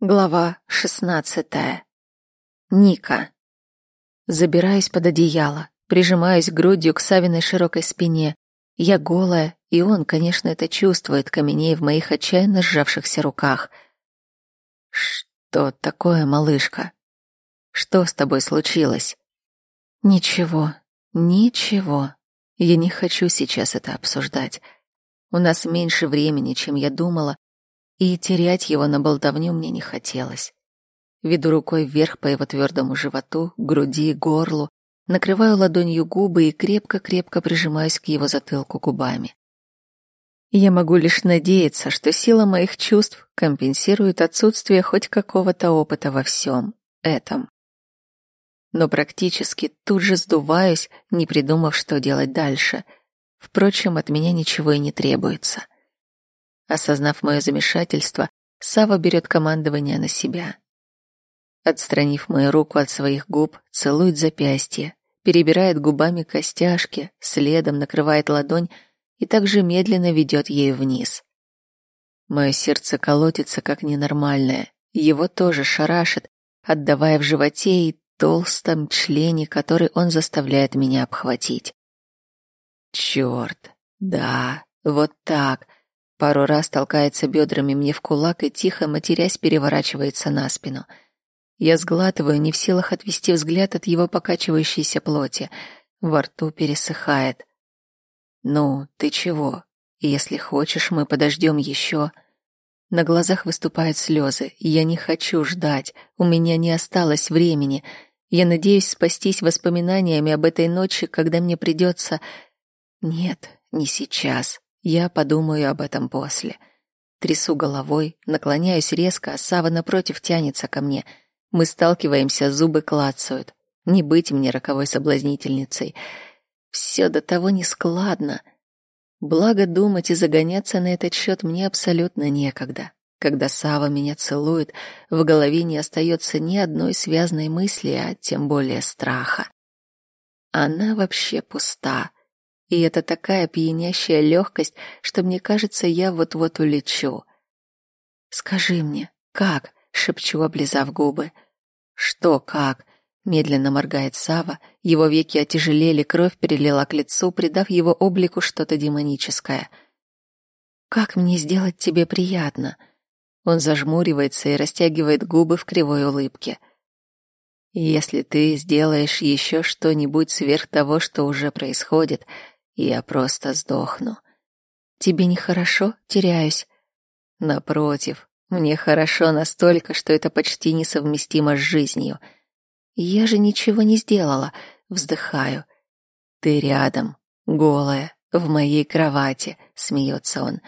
Глава шестнадцатая. Ника. Забираюсь под одеяло, прижимаюсь грудью к Савиной широкой спине. Я голая, и он, конечно, это чувствует, каменей в моих отчаянно сжавшихся руках. Что такое, малышка? Что с тобой случилось? Ничего, ничего. Я не хочу сейчас это обсуждать. У нас меньше времени, чем я думала, и терять его на болтовню мне не хотелось. Веду рукой вверх по его твердому животу, груди, горлу, накрываю ладонью губы и крепко-крепко прижимаюсь к его затылку губами. Я могу лишь надеяться, что сила моих чувств компенсирует отсутствие хоть какого-то опыта во всем этом. Но практически тут же сдуваюсь, не придумав, что делать дальше. Впрочем, от меня ничего и не требуется. Осознав мое замешательство, Сава берет командование на себя. Отстранив мою руку от своих губ, целует запястье, перебирает губами костяшки, следом накрывает ладонь и также медленно ведет ею вниз. Мое сердце колотится как ненормальное, его тоже шарашит, отдавая в животе и толстом члене, который он заставляет меня обхватить. Черт, да, вот так, Пару раз толкается бедрами мне в кулак и тихо, матерясь, переворачивается на спину. Я сглатываю, не в силах отвести взгляд от его покачивающейся плоти. Во рту пересыхает. «Ну, ты чего? Если хочешь, мы подождем еще». На глазах выступают слезы. Я не хочу ждать. У меня не осталось времени. Я надеюсь спастись воспоминаниями об этой ночи, когда мне придется... Нет, не сейчас. Я подумаю об этом после. Трясу головой, наклоняюсь резко, а Сава напротив тянется ко мне. Мы сталкиваемся, зубы клацают. Не быть мне роковой соблазнительницей. Все до того нескладно. Благо думать и загоняться на этот счет мне абсолютно некогда. Когда Сава меня целует, в голове не остается ни одной связной мысли, а тем более страха. Она вообще пуста. И это такая пьянящая легкость, что мне кажется, я вот-вот улечу. «Скажи мне, как?» — шепчу, облизав губы. «Что как?» — медленно моргает Сава, его веки отяжелели, кровь перелила к лицу, придав его облику что-то демоническое. «Как мне сделать тебе приятно?» Он зажмуривается и растягивает губы в кривой улыбке. «Если ты сделаешь еще что-нибудь сверх того, что уже происходит», я просто сдохну. Тебе нехорошо? Теряюсь. Напротив, мне хорошо настолько, что это почти несовместимо с жизнью. Я же ничего не сделала, вздыхаю. Ты рядом, голая, в моей кровати, смеется он.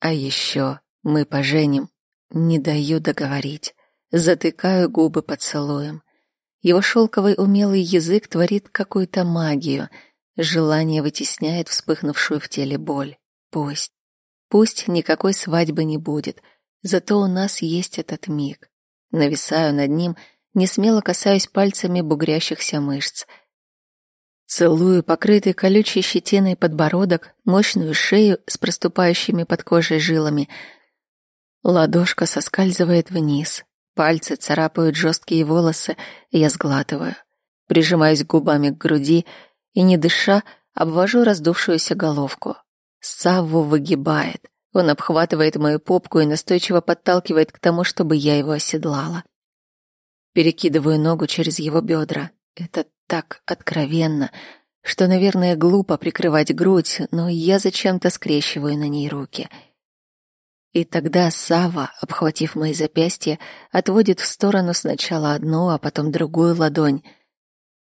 А еще мы поженим. Не даю договорить. Затыкаю губы поцелуем. Его шелковый умелый язык творит какую-то магию — Желание вытесняет вспыхнувшую в теле боль. Пусть. Пусть никакой свадьбы не будет. Зато у нас есть этот миг. Нависаю над ним, не смело касаюсь пальцами бугрящихся мышц. Целую покрытый колючей щетиной подбородок, мощную шею с проступающими под кожей жилами. Ладошка соскальзывает вниз. Пальцы царапают жесткие волосы, я сглатываю. Прижимаюсь губами к груди, и, не дыша, обвожу раздувшуюся головку. Савву выгибает. Он обхватывает мою попку и настойчиво подталкивает к тому, чтобы я его оседлала. Перекидываю ногу через его бедра. Это так откровенно, что, наверное, глупо прикрывать грудь, но я зачем-то скрещиваю на ней руки. И тогда Сава, обхватив мои запястья, отводит в сторону сначала одну, а потом другую ладонь.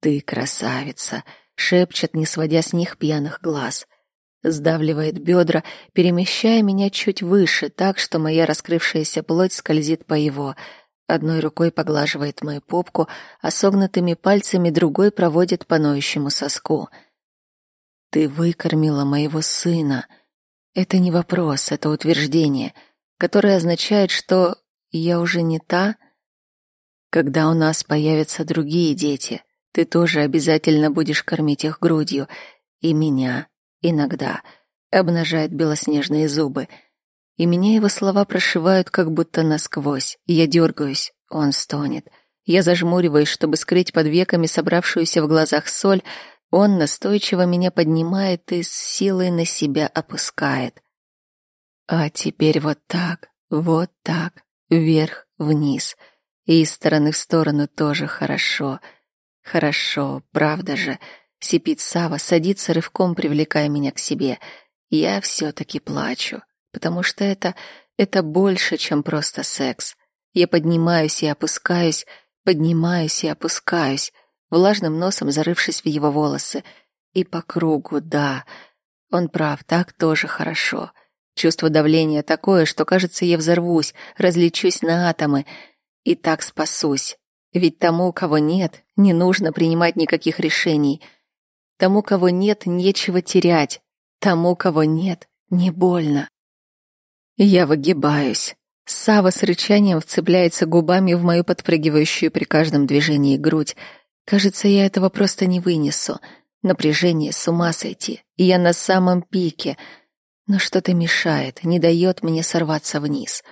«Ты красавица!» Шепчет, не сводя с них пьяных глаз. Сдавливает бедра, перемещая меня чуть выше, так что моя раскрывшаяся плоть скользит по его. Одной рукой поглаживает мою попку, а согнутыми пальцами другой проводит по ноющему соску. «Ты выкормила моего сына». Это не вопрос, это утверждение, которое означает, что я уже не та, когда у нас появятся другие дети. Ты тоже обязательно будешь кормить их грудью. И меня. Иногда. Обнажает белоснежные зубы. и меня его слова прошивают как будто насквозь. Я дергаюсь, он стонет. Я зажмуриваюсь, чтобы скрыть под веками собравшуюся в глазах соль, он настойчиво меня поднимает и с силой на себя опускает. А теперь вот так, вот так, вверх, вниз. И из стороны в сторону тоже хорошо. Хорошо, правда же. Сипит Сава, садится рывком, привлекая меня к себе. Я все-таки плачу, потому что это... это больше, чем просто секс. Я поднимаюсь и опускаюсь, поднимаюсь и опускаюсь, влажным носом зарывшись в его волосы. И по кругу, да. Он прав, так тоже хорошо. Чувство давления такое, что, кажется, я взорвусь, разлечусь на атомы и так спасусь. Ведь тому, кого нет, не нужно принимать никаких решений. Тому, кого нет, нечего терять. Тому, кого нет, не больно. Я выгибаюсь. Сава с рычанием вцепляется губами в мою подпрыгивающую при каждом движении грудь, Кажется, я этого просто не вынесу. Напряжение, с ума сойти. Я на самом пике. Но что-то мешает, не дает мне сорваться вниз.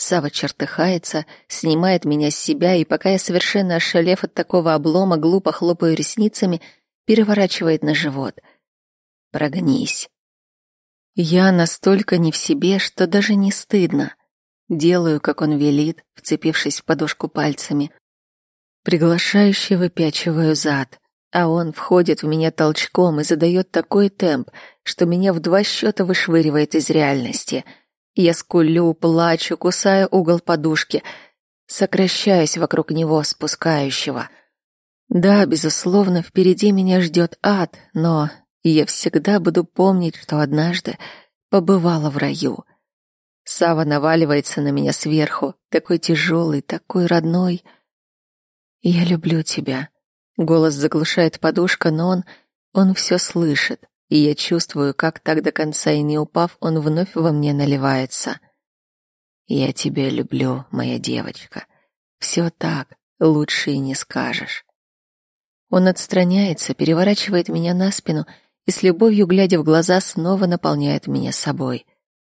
Сава чертыхается, снимает меня с себя, и пока я совершенно ошалев от такого облома, глупо хлопаю ресницами, переворачивает на живот. Прогнись. Я настолько не в себе, что даже не стыдно. Делаю, как он велит, вцепившись в подушку пальцами. Приглашающе выпячиваю зад, а он входит в меня толчком и задает такой темп, что меня в два счета вышвыривает из реальности. Я скулю, плачу, кусаю угол подушки, сокращаюсь вокруг него, спускающего. Да, безусловно, впереди меня ждет ад, но я всегда буду помнить, что однажды побывала в раю. Сава наваливается на меня сверху, такой тяжелый, такой родной — «Я люблю тебя». Голос заглушает подушка, но он... он все слышит, и я чувствую, как так до конца и не упав, он вновь во мне наливается. «Я тебя люблю, моя девочка. Все так, лучше и не скажешь». Он отстраняется, переворачивает меня на спину и с любовью, глядя в глаза, снова наполняет меня собой.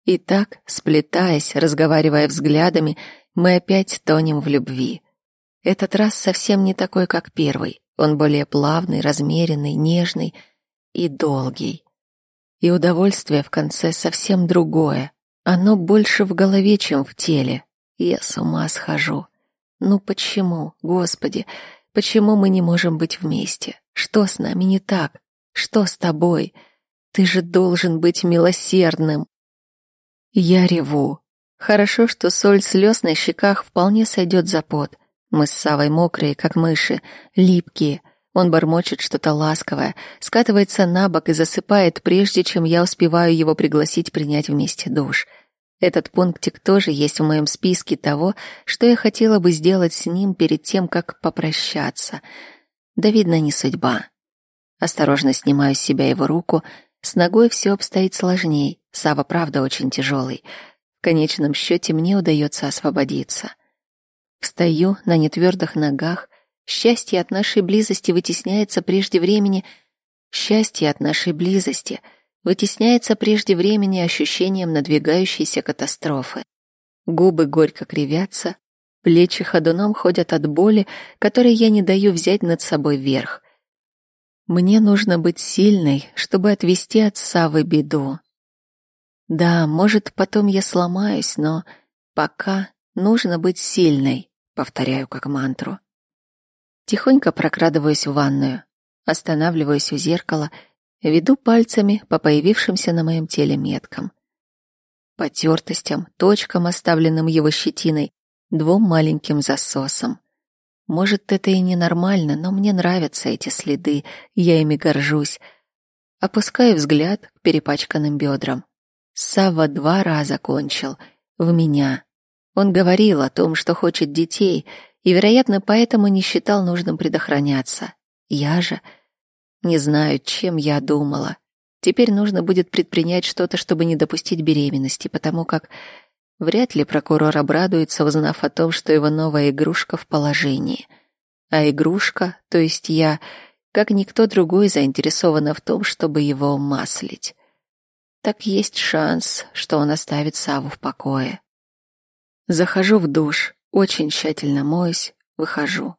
И так, сплетаясь, разговаривая взглядами, мы опять тонем в любви. Этот раз совсем не такой, как первый. Он более плавный, размеренный, нежный и долгий. И удовольствие в конце совсем другое. Оно больше в голове, чем в теле. Я с ума схожу. Ну почему, Господи, почему мы не можем быть вместе? Что с нами не так? Что с тобой? Ты же должен быть милосердным. Я реву. Хорошо, что соль слез на щеках вполне сойдет за пот. Мы с Савой мокрые, как мыши, липкие. Он бормочет что-то ласковое, скатывается на бок и засыпает, прежде чем я успеваю его пригласить принять вместе душ. Этот пунктик тоже есть в моем списке того, что я хотела бы сделать с ним перед тем, как попрощаться. Да, видно, не судьба. Осторожно снимаю с себя его руку. С ногой все обстоит сложней. Сава, правда, очень тяжелый. В конечном счете мне удается освободиться. Встаю на нетвердых ногах. Счастье от нашей близости вытесняется прежде времени. Счастье от нашей близости вытесняется прежде времени ощущением надвигающейся катастрофы. Губы горько кривятся, плечи ходуном ходят от боли, которой я не даю взять над собой верх. Мне нужно быть сильной, чтобы отвести от Савы беду. Да, может, потом я сломаюсь, но пока нужно быть сильной повторяю как мантру. Тихонько прокрадываюсь в ванную, останавливаюсь у зеркала, веду пальцами по появившимся на моем теле меткам. Потертостям, точкам, оставленным его щетиной, двум маленьким засосам. Может, это и ненормально, но мне нравятся эти следы, я ими горжусь. Опускаю взгляд к перепачканным бедрам. Сава два раза кончил. В меня. Он говорил о том, что хочет детей, и, вероятно, поэтому не считал нужным предохраняться. Я же не знаю, чем я думала. Теперь нужно будет предпринять что-то, чтобы не допустить беременности, потому как вряд ли прокурор обрадуется, узнав о том, что его новая игрушка в положении. А игрушка, то есть я, как никто другой, заинтересована в том, чтобы его маслить. так есть шанс, что он оставит Саву в покое. Захожу в душ, очень тщательно моюсь, выхожу.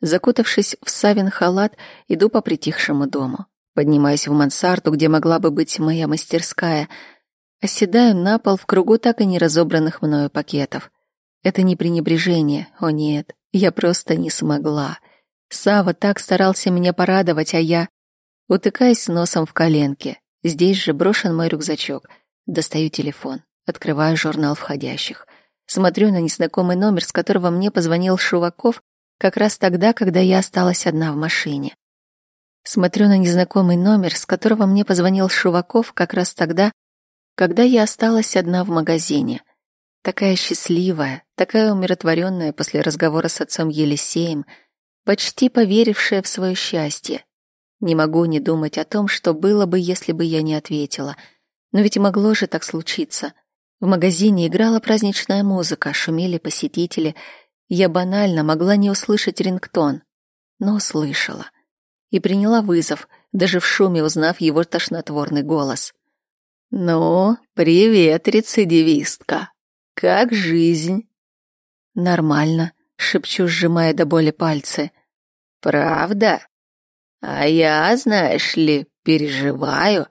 Закутавшись в Савин халат, иду по притихшему дому. Поднимаюсь в мансарду, где могла бы быть моя мастерская. Оседаю на пол в кругу так и не разобранных мною пакетов. Это не пренебрежение, о нет, я просто не смогла. Сава так старался меня порадовать, а я... Утыкаюсь носом в коленке. Здесь же брошен мой рюкзачок. Достаю телефон, открываю журнал входящих. Смотрю на незнакомый номер, с которого мне позвонил Шуваков как раз тогда, когда я осталась одна в машине. Смотрю на незнакомый номер, с которого мне позвонил Шуваков как раз тогда, когда я осталась одна в магазине. Такая счастливая, такая умиротворенная после разговора с отцом Елисеем, почти поверившая в свое счастье. Не могу не думать о том, что было бы, если бы я не ответила. Но ведь могло же так случиться. В магазине играла праздничная музыка, шумели посетители. Я банально могла не услышать рингтон, но услышала. И приняла вызов, даже в шуме узнав его тошнотворный голос. «Ну, привет, рецидивистка. Как жизнь?» «Нормально», — шепчу, сжимая до боли пальцы. «Правда?» А я, знаешь ли, переживаю,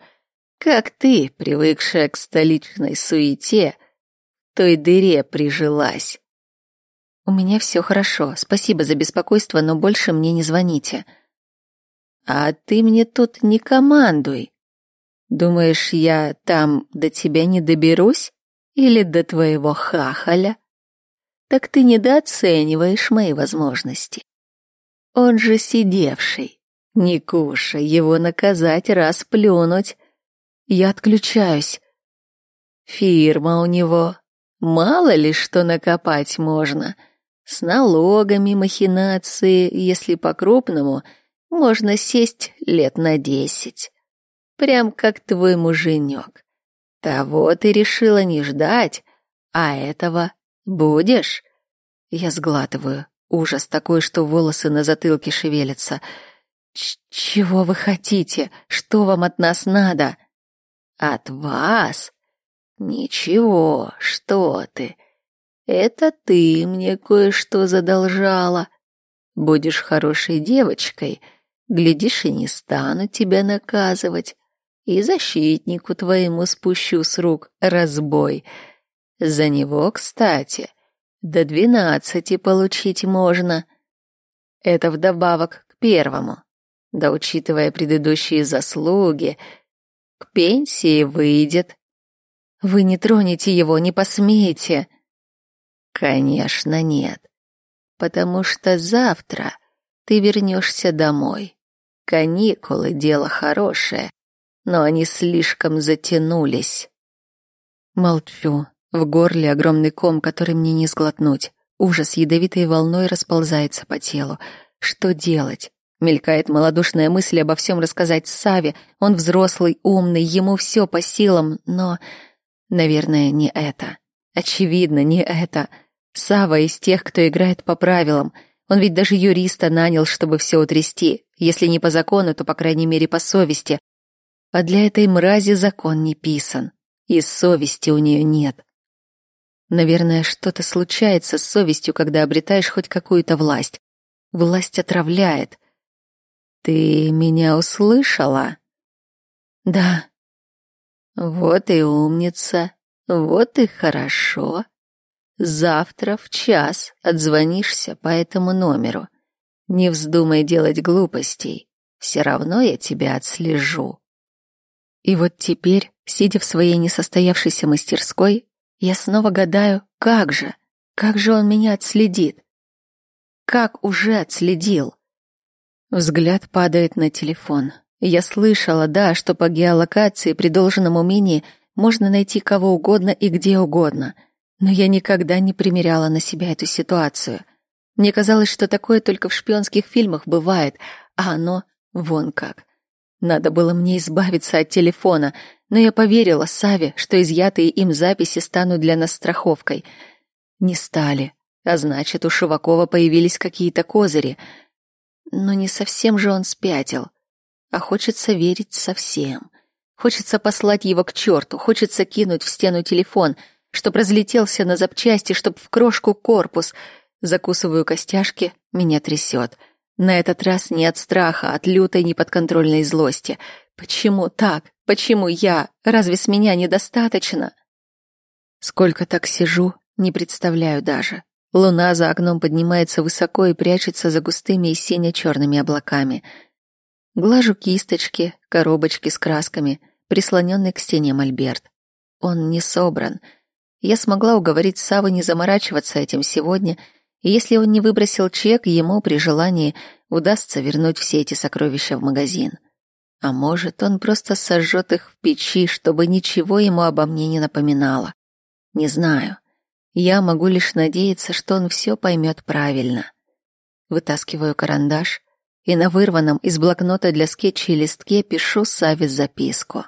как ты, привыкшая к столичной суете, той дыре прижилась. У меня все хорошо, спасибо за беспокойство, но больше мне не звоните. А ты мне тут не командуй. Думаешь, я там до тебя не доберусь? Или до твоего хахаля? Так ты недооцениваешь мои возможности. Он же сидевший, Никуша, его наказать, раз плюнуть. Я отключаюсь. Фирма у него. Мало ли что накопать можно. С налогами, махинации, если по-крупному, можно сесть лет на десять. Прям как твой муженек. Того ты решила не ждать, а этого будешь? Я сглатываю. Ужас такой, что волосы на затылке шевелятся — «Чего вы хотите? Что вам от нас надо?» «От вас? Ничего, что ты. Это ты мне кое-что задолжала. Будешь хорошей девочкой, глядишь, и не стану тебя наказывать. И защитнику твоему спущу с рук разбой. За него, кстати, до двенадцати получить можно. Это вдобавок к первому. Да учитывая предыдущие заслуги, к пенсии выйдет. Вы не тронете его, не посмеете. Конечно, нет. Потому что завтра ты вернешься домой. Каникулы — дело хорошее, но они слишком затянулись. Молчу. В горле огромный ком, который мне не сглотнуть. Ужас ядовитой волной расползается по телу. Что делать? Мелькает малодушная мысль обо всем рассказать Саве. Он взрослый, умный, ему все по силам, но... Наверное, не это. Очевидно, не это. Сава из тех, кто играет по правилам. Он ведь даже юриста нанял, чтобы все утрясти. Если не по закону, то, по крайней мере, по совести. А для этой мрази закон не писан. И совести у нее нет. Наверное, что-то случается с совестью, когда обретаешь хоть какую-то власть. Власть отравляет. Ты меня услышала? Да. Вот и умница. Вот и хорошо. Завтра в час отзвонишься по этому номеру. Не вздумай делать глупостей. Все равно я тебя отслежу. И вот теперь, сидя в своей несостоявшейся мастерской, я снова гадаю, как же, как же он меня отследит? Как уже отследил? Взгляд падает на телефон. Я слышала, да, что по геолокации при должном умении можно найти кого угодно и где угодно. Но я никогда не примеряла на себя эту ситуацию. Мне казалось, что такое только в шпионских фильмах бывает, а оно вон как. Надо было мне избавиться от телефона, но я поверила Саве, что изъятые им записи станут для нас страховкой. Не стали, а значит, у Шивакова появились какие-то козыри — но не совсем же он спятил, а хочется верить совсем. Хочется послать его к черту, хочется кинуть в стену телефон, чтоб разлетелся на запчасти, чтоб в крошку корпус. Закусываю костяшки, меня трясет. На этот раз не от страха, от лютой неподконтрольной злости. Почему так? Почему я? Разве с меня недостаточно? Сколько так сижу, не представляю даже. Луна за окном поднимается высоко и прячется за густыми и сине-черными облаками. Глажу кисточки, коробочки с красками, прислоненный к стене мольберт. Он не собран. Я смогла уговорить Савы не заморачиваться этим сегодня, и если он не выбросил чек, ему при желании удастся вернуть все эти сокровища в магазин. А может, он просто сожжет их в печи, чтобы ничего ему обо мне не напоминало. Не знаю. Я могу лишь надеяться, что он все поймет правильно. Вытаскиваю карандаш и на вырванном из блокнота для скетчей листке пишу Саве записку.